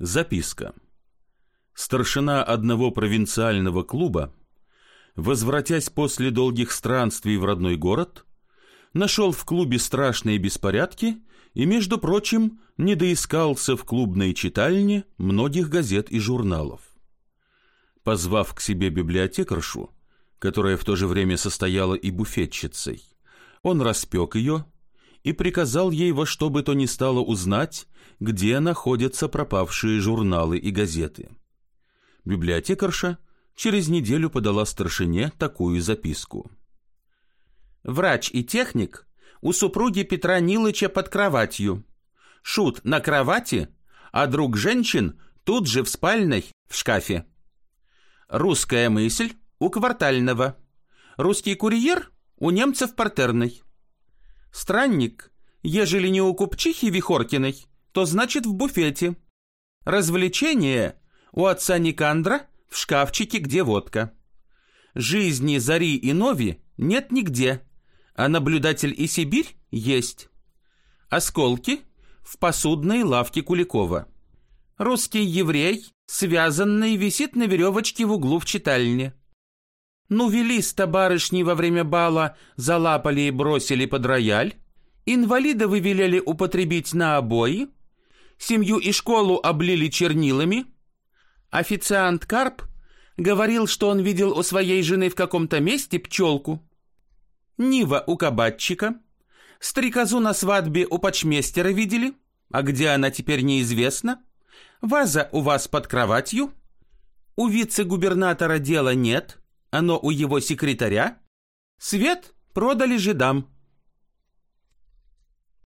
Записка. Старшина одного провинциального клуба, возвратясь после долгих странствий в родной город, нашел в клубе страшные беспорядки и, между прочим, не доискался в клубной читальне многих газет и журналов. Позвав к себе библиотекаршу, которая в то же время состояла и буфетчицей, он распек ее и приказал ей во что бы то ни стало узнать, где находятся пропавшие журналы и газеты. Библиотекарша через неделю подала старшине такую записку. «Врач и техник у супруги Петра Нилыча под кроватью. Шут на кровати, а друг женщин тут же в спальной в шкафе. Русская мысль у квартального. Русский курьер у немцев партерной. Странник, ежели не у купчихи Вихоркиной, то значит в буфете. Развлечение у отца Никандра в шкафчике, где водка. Жизни Зари и Нови нет нигде, а наблюдатель и Сибирь есть. Осколки в посудной лавке Куликова. Русский еврей, связанный, висит на веревочке в углу в читальне. Ну, вели-ста барышни во время бала, залапали и бросили под рояль. Инвалида вы велели употребить на обои. Семью и школу облили чернилами. Официант Карп говорил, что он видел у своей жены в каком-то месте пчелку. Нива у кабатчика. Стрекозу на свадьбе у почмейстера видели. А где она теперь неизвестно. Ваза у вас под кроватью. У вице-губернатора дела нет. Оно у его секретаря. Свет продали жидам.